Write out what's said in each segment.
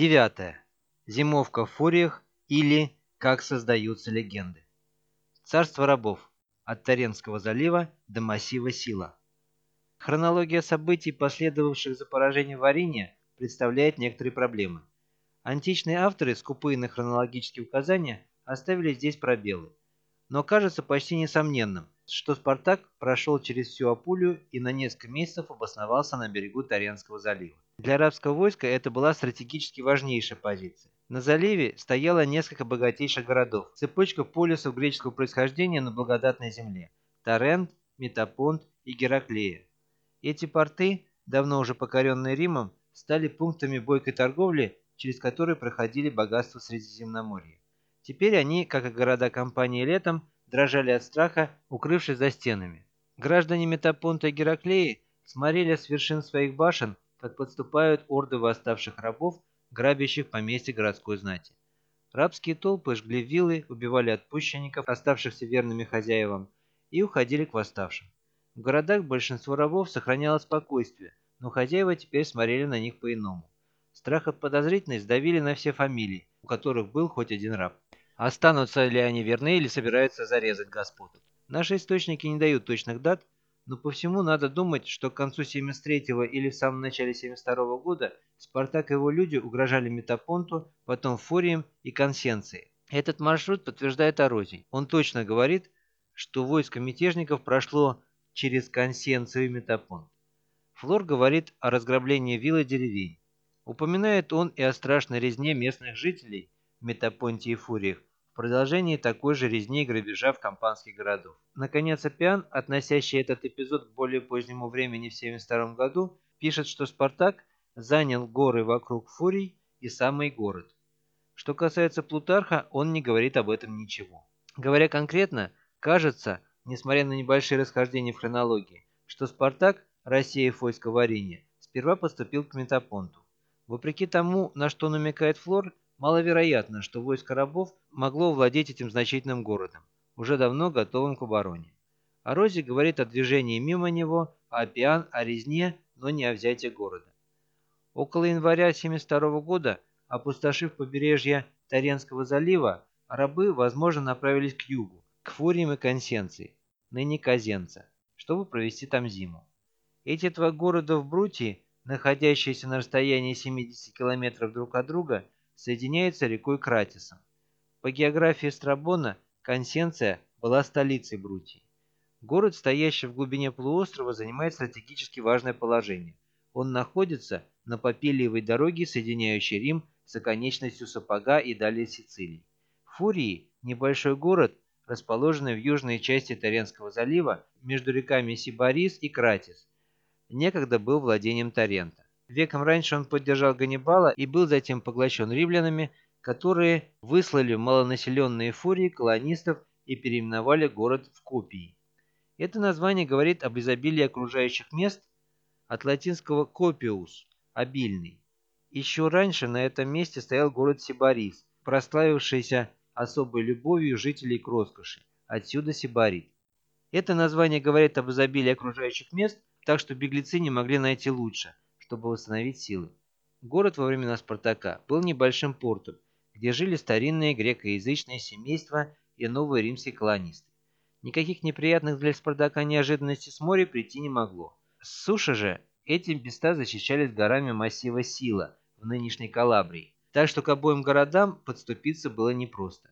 Девятое. Зимовка в фуриях или как создаются легенды. Царство рабов. От Таренского залива до массива Сила. Хронология событий, последовавших за поражением Вариния, представляет некоторые проблемы. Античные авторы, скупые на хронологические указания, оставили здесь пробелы. Но кажется почти несомненным, что Спартак прошел через всю Апулию и на несколько месяцев обосновался на берегу Таренского залива. Для арабского войска это была стратегически важнейшая позиция. На заливе стояло несколько богатейших городов, цепочка полюсов греческого происхождения на благодатной земле – Тарент, Метапонт и Гераклея. Эти порты, давно уже покоренные Римом, стали пунктами бойкой торговли, через которые проходили богатства Средиземноморья. Теперь они, как и города компании летом, дрожали от страха, укрывшись за стенами. Граждане Метапонта и Гераклеи смотрели с вершин своих башен как подступают орды восставших рабов, грабящих поместья городской знати. Рабские толпы жгли виллы, убивали отпущенников, оставшихся верными хозяевам, и уходили к восставшим. В городах большинство рабов сохраняло спокойствие, но хозяева теперь смотрели на них по-иному. Страх и подозрительность давили на все фамилии, у которых был хоть один раб. Останутся ли они верны или собираются зарезать господ? Наши источники не дают точных дат, но по всему надо думать, что к концу 73-го или в самом начале 72-го года Спартак и его люди угрожали Метапонту, потом Фурием и Консенции. Этот маршрут подтверждает Орозий. Он точно говорит, что войско мятежников прошло через Консенцию и Метапонт. Флор говорит о разграблении вилл и деревень. Упоминает он и о страшной резне местных жителей в Метапонте и Фуриях, продолжении такой же резни грабежа в компанских городов. Наконец, Апиан, относящий этот эпизод к более позднему времени в 72 году, пишет, что Спартак занял горы вокруг Фурий и самый город. Что касается Плутарха, он не говорит об этом ничего. Говоря конкретно, кажется, несмотря на небольшие расхождения в хронологии, что Спартак, рассеяв войско Варения, сперва поступил к Метапонту. Вопреки тому, на что намекает Флор, Маловероятно, что войско рабов могло владеть этим значительным городом, уже давно готовым к обороне. Орози говорит о движении мимо него, а Апиан о резне, но не о взятии города. Около января 72 года, опустошив побережье Таренского залива, рабы, возможно, направились к югу, к Фуриям и Консенции, ныне Казенца, чтобы провести там зиму. Эти два города в Брутии, находящиеся на расстоянии 70 километров друг от друга, соединяется рекой Кратисом. По географии Страбона Консенция была столицей Брутии. Город, стоящий в глубине полуострова, занимает стратегически важное положение. Он находится на Попелиевой дороге, соединяющей Рим с оконечностью Сапога и далее Сицилии. Фурии – небольшой город, расположенный в южной части Таренского залива между реками Сибарис и Кратис. Некогда был владением Тарента. Веком раньше он поддержал Ганнибала и был затем поглощен римлянами, которые выслали малонаселенные фурии колонистов и переименовали город в Копии. Это название говорит об изобилии окружающих мест от латинского «копиус» – «обильный». Еще раньше на этом месте стоял город Сибарис, прославившийся особой любовью жителей к роскоши. Отсюда Сибарит. Это название говорит об изобилии окружающих мест, так что беглецы не могли найти лучше – чтобы восстановить силы. Город во времена Спартака был небольшим портом, где жили старинные грекоязычные семейства и новые римские колонисты. Никаких неприятных для Спартака неожиданностей с моря прийти не могло. С суши же эти места защищались горами массива Сила в нынешней Калабрии, так что к обоим городам подступиться было непросто.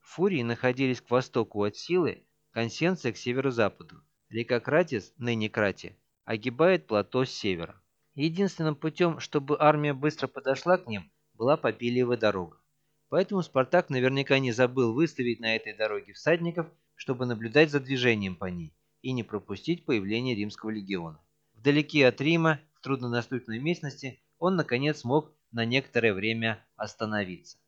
Фурии находились к востоку от Силы, Консенция к северо-западу. Река Кратис, ныне Крати, огибает плато с севера. Единственным путем, чтобы армия быстро подошла к ним, была Попильева дорога. Поэтому Спартак наверняка не забыл выставить на этой дороге всадников, чтобы наблюдать за движением по ней и не пропустить появление римского легиона. Вдалеке от Рима, в труднодоступной местности, он наконец смог на некоторое время остановиться.